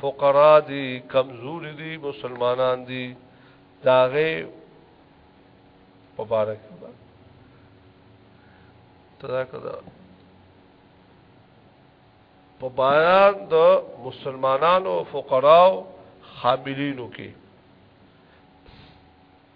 فقرا دي کمزوري دي مسلمانان دي داغه مبارک تذکر په بیان د مسلمانانو فقراو حاملینو کې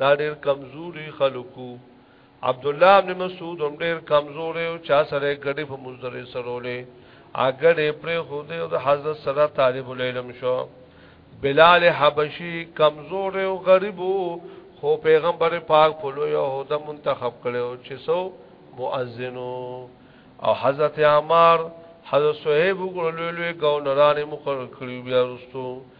دا ډیر کمزوري خلکو عبد الله ابن مسعود هم ډیر کمزوري او چا سره ګډي په مزدري سرولې اګړې پر خوده او د حضرت سره طالب العلم شو بلال حبشي کمزوري او غریبو خو پیغمبر پاک په لوی او د منتخب کړو چې سو مؤذنو او حضرت عمر حضرت صہیب وګړو لوی لوی ګاونران مقرر کړی بیا رسو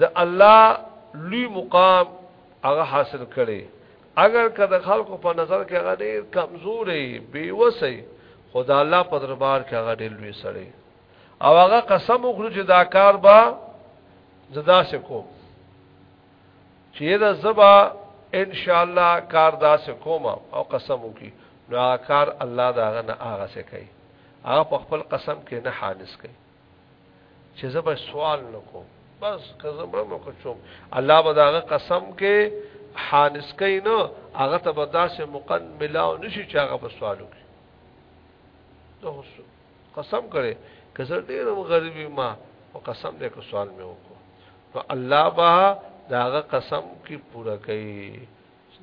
د الله لوی مقام هغه حاصل کړي اگر که د خلکو په نظر کې هغه ډیر کمزوري بیوسي خدا الله په دربار کې هغه ډیر لوی سړی او هغه قسم وکړو چې دا کار به زدا سکو چې دا زبا ان شاء الله کار دا سکوم او قسم وکي نو کار الله دا غنه هغه سکي هغه په خپل قسم کې نه حانس کوي چې زبر سوال نکوم بس که زمړم نو کوم الله به داغه قسم کې حانس کوي نو هغه ته به داسې مقن ملاو نشي چې هغه به سوالو کوي نو قسم کړي که زه ډېر غریبي ما او قسم دې کو سوال مې وکړو نو الله به داغه قسم کې پورا کوي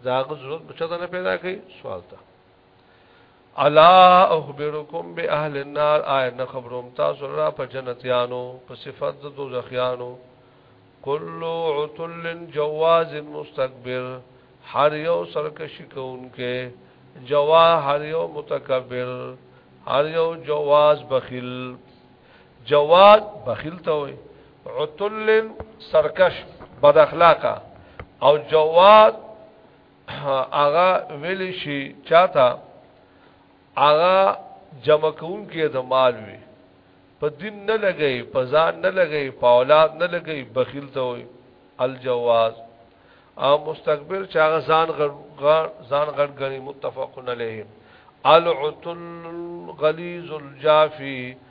داغه ضرورت بچا نه پیدا کوي سوال ته الا اخبركم باهل النار آیا نه خبروم تاسو را په جنتیانو په صفات د دوزخیانو کل عتل جواز مستكبر هر یو سرکشی کوونکې جوا هر یو متکبر هر یو جواز بخیل جواز بخیل ته وي عتل سرکش بد اخلاقه او جواد هغه ویل شي چاته هغه جمع کون کې د مال وي په دین نه لګي په ځان نه لګي په اولاد نه لګي بخیل ته وي الجواز او مستكبر چې هغه ځان غړ ځان غړ غني متفقن علیه العتل غلیظ الجافی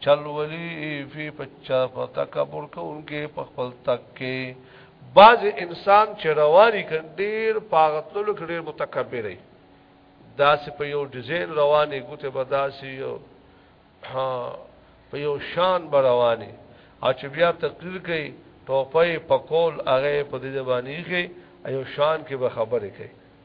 چل ولی فی پچا په تکبر کوونکې په خپل تک کې بعض انسان چې رواني کډیر پاغتلو کډیر متکبر دی داسې په یو ډیزاین رواني ګوته بداسي یو ها په یو شان به رواني او چې بیا تقریر کوي ټوپه په کول هغه په دې باندې کې ایو شان کې به خبرې کوي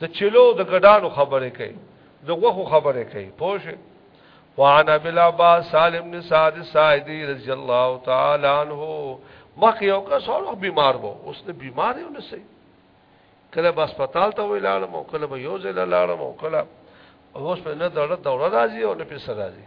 د چلو د ګډانو خبرې کوي د غوخو خبرې کوي پوه شئ وعن ابي العباس سالم بن سعد الساعدي رضي الله تعالى عنه مخ یو کس اور بیمار وو اوس نه بیمار یو نه سي کله به هسپتال ته ولاړم او کله به یو ځای لاړم او کله اوس په نه دړه دورا راځي او نه پیسې راځي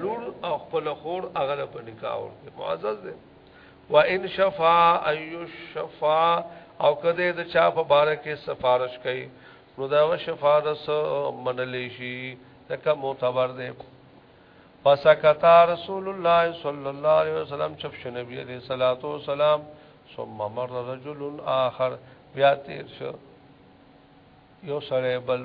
لور او خپل خور هغه په نکاح ورته معزز دی و ان شفا ایو شفا او کده د چا په باره کې سفارش کوي نو دا و شفارس منلې شي تکه معتبر دی فسکتا رسول الله صلی الله علیه وسلم چپ شو نبی علیہ الصلوۃ والسلام ثم مر رجل آخر بیا تیر شو یو سره بل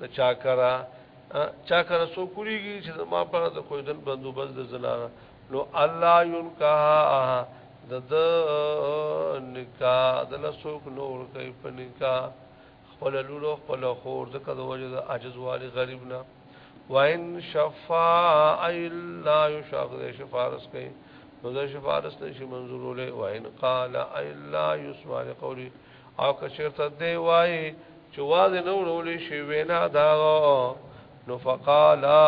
د چاکرا چاکرا سو کوریږي چې ما پر د کوی دن بندوبست د زنانه نو الله ينکها د د نکاح د لسوک نور کوي په نکاح خپل لولو خپل خور د کده وجه د عجز والی غریب نه وان شفاء الا يشاق د شفارس کوي نو د شفارس نشي منظور ولې وان قال الا يسمع لقولي او که چرته دی وای چې واز نه ورولې شي وینا دا نو فقالا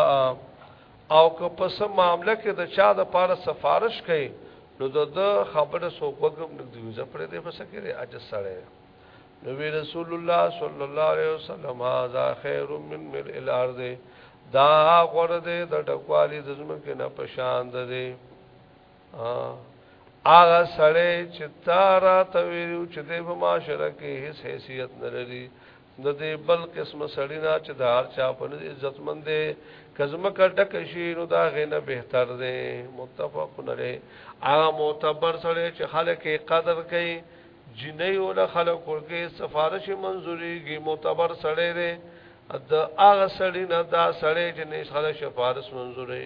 او که پس معاملې کې د چا د پاره سفارش کړي نو د خبره سو کوم نو دی زپره دې بس کړي اج سره نبی رسول الله صلی الله علیه وسلم هاذا خیر من مل الارض دا غره دې د ډکوالی د زمکه نه پشان ده هغه سړی چې تارا ته ویلو چې د په معاشره کې هیڅ حیثیت نه لري د دې بل قسم سړی نه چې د هر چا په عزت مند دی کزم کټک شي نو دا غنه بهتر دی متفق لري هغه معتبر سړی چې خلک قدر کوي جنې ول خلک ورګه سفارش منزوريږي معتبر سړی دی د هغه سړی نه دا سړی چې نه خلک سفارش منزوري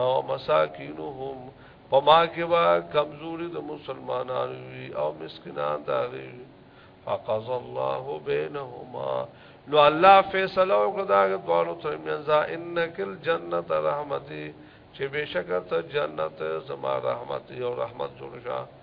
او مساکینهم په ما کې وا کمزوري د مسلمانانو وي او مسکینان دا غي فقض الله بينهما نو الله فیصله وکړه دا دوانو ترمنځ انک الجنت رحمتي چې بشکره جنت زما رحمت او رحمت جوړ شه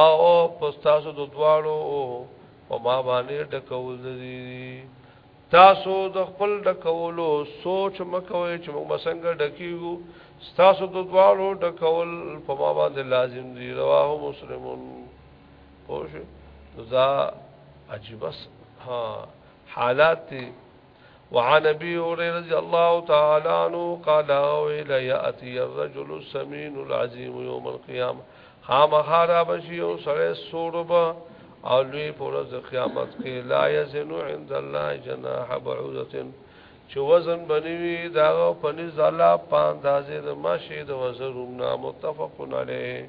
او پستاسو د دواړو او په ما باندې ډکول دي تاسو د خپل ډکولو سوچ مکوئ چې موږ مسنګ ډکیو تاسو د دواړو ډکول په ما باندې لازم دي رواه مسلمون پوه دا عجیب ها حالات وعن ابي هريره رضي الله تعالى عنه قال الى ياتي الرجل السمين العظيم يوم القيامه خامخارا بشي او سره سوربا او لوی پورز قیامت کې لا يزنو عند الله جناح بعوده چې وزن بنوي دا پنځ الله پاندازې د ماشه د وزن رومنا متفقون عليه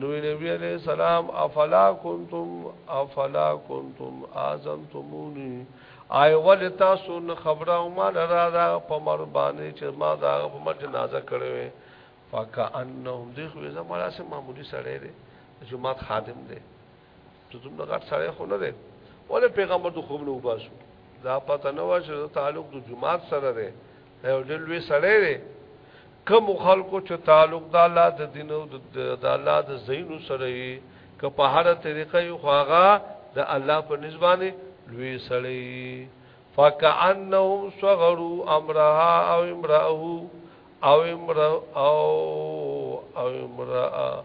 نو نبی علیہ السلام افلا کنتم افلا کنتم اعظمتمونی آی ول تاسو نه خبره او ما لرا دا په مر باندې چې ما دا په مر جنازه کړو فکانهم دغه زموږه سم معمولی سره دی جمعات خادم دی ته دومره غټ سړی خو نه دی ولې پیغمبر د خوب نه وباسو دا پته نه و چې تعلق د جماعت سره دی یو ډېر لوی سړی دی کم خلکو چې تعلق د الله د دین او د الله د زینو سره یې که په هر طریقه یو خواغه د الله په نسبانه لوی سړی فکأنهم صغروا امرها او امراه او امراه او امراه